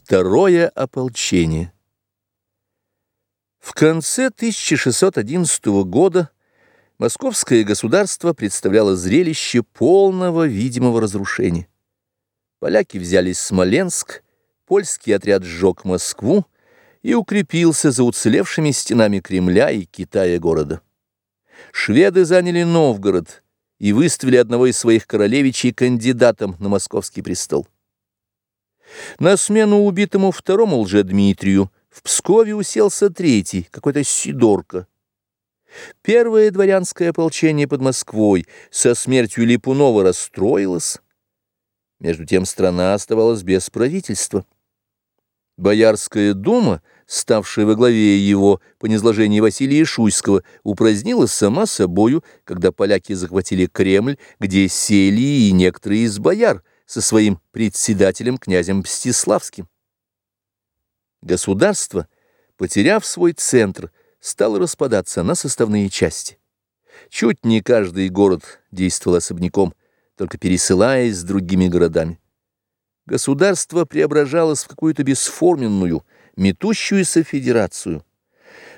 Второе ополчение. В конце 1611 года московское государство представляло зрелище полного видимого разрушения. Поляки взяли Смоленск, польский отряд сжег Москву и укрепился за уцелевшими стенами Кремля и Китая города. Шведы заняли Новгород и выставили одного из своих королевичей кандидатом на московский престол. На смену убитому второму лжедмитрию в Пскове уселся третий, какой-то Сидорка. Первое дворянское ополчение под Москвой со смертью Липунова расстроилось. Между тем страна оставалась без правительства. Боярская дума, ставшая во главе его по низложении Василия Шуйского, упразднилась сама собою, когда поляки захватили Кремль, где сели и некоторые из бояр, со своим председателем князем Мстиславским. Государство, потеряв свой центр, стало распадаться на составные части. Чуть не каждый город действовал особняком, только пересылаясь с другими городами. Государство преображалось в какую-то бесформенную, метущуюся федерацию.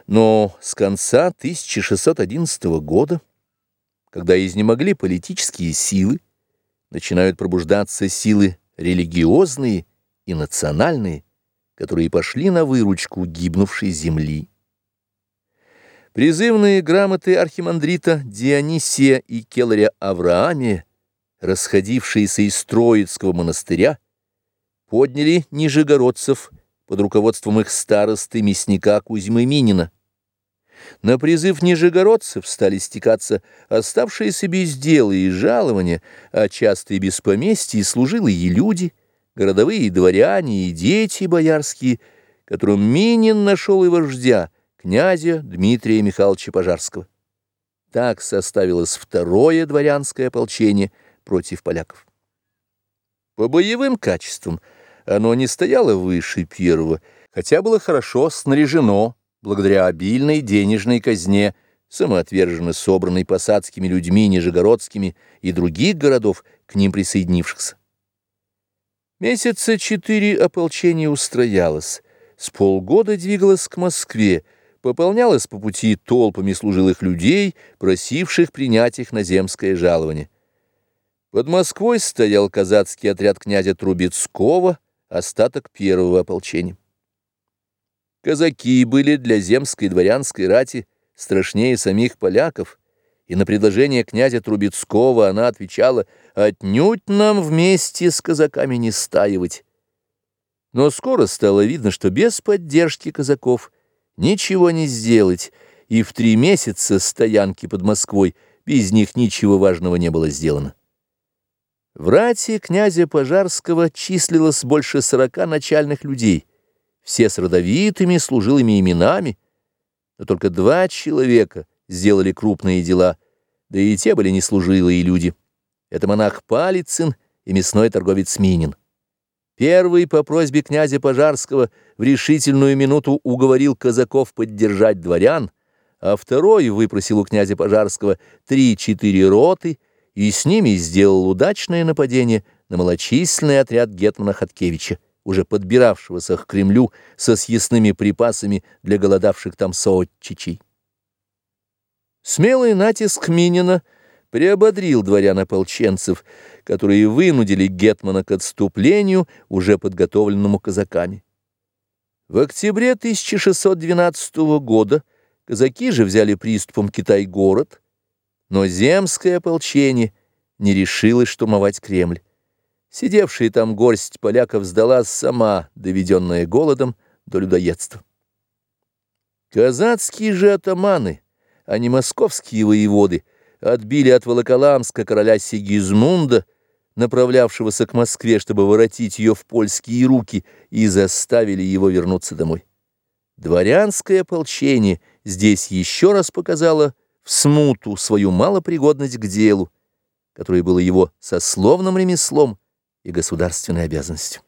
Но с конца 1611 года, когда изнемогли политические силы, начинают пробуждаться силы религиозные и национальные, которые пошли на выручку гибнувшей земли. Призывные грамоты архимандрита Дионисия и Келаря Авраамия, расходившиеся из Троицкого монастыря, подняли нижегородцев под руководством их старосты мясника Кузьмы Минина. На призыв нижегородцев стали стекаться оставшиеся без дела и жалования, а часто и без поместья служилые люди, городовые дворяне и дети боярские, которым Минин нашел и вождя, князя Дмитрия Михайловича Пожарского. Так составилось второе дворянское ополчение против поляков. По боевым качествам оно не стояло выше первого, хотя было хорошо снаряжено, благодаря обильной денежной казне, самоотверженно собранной посадскими людьми нижегородскими и других городов, к ним присоединившихся. Месяца четыре ополчение устроялось, с полгода двигалось к Москве, пополнялось по пути толпами служилых людей, просивших принять их на земское жалование. Под Москвой стоял казацкий отряд князя Трубецкого, остаток первого ополчения. Казаки были для земской дворянской рати страшнее самих поляков, и на предложение князя Трубецкого она отвечала «Отнюдь нам вместе с казаками не стаивать». Но скоро стало видно, что без поддержки казаков ничего не сделать, и в три месяца стоянки под Москвой без них ничего важного не было сделано. В рати князя Пожарского числилось больше сорока начальных людей — все с родовитыми служилыми именами, но только два человека сделали крупные дела, да и те были не служилые люди. Это монах Палицын и мясной торговец Минин. Первый по просьбе князя Пожарского в решительную минуту уговорил казаков поддержать дворян, а второй выпросил у князя Пожарского три-четыре роты и с ними сделал удачное нападение на малочисленный отряд гетмана Хаткевича уже подбиравшегося к Кремлю со съестными припасами для голодавших там соотчичей. Смелый натиск Минина приободрил дворян-ополченцев, которые вынудили Гетмана к отступлению, уже подготовленному казаками. В октябре 1612 года казаки же взяли приступом Китай-город, но земское ополчение не решилось штурмовать Кремль. Сидевшая там горсть поляков сдалась сама, доведенная голодом до людоедства. Казацкие же атаманы, а не московские воеводы, отбили от Волоколамска короля Сигизмунда, направлявшегося к Москве, чтобы воротить ее в польские руки, и заставили его вернуться домой. Дворянское ополчение здесь еще раз показало в смуту свою малопригодность к делу, которое было его сословным ремеслом, и государственной обязанностью.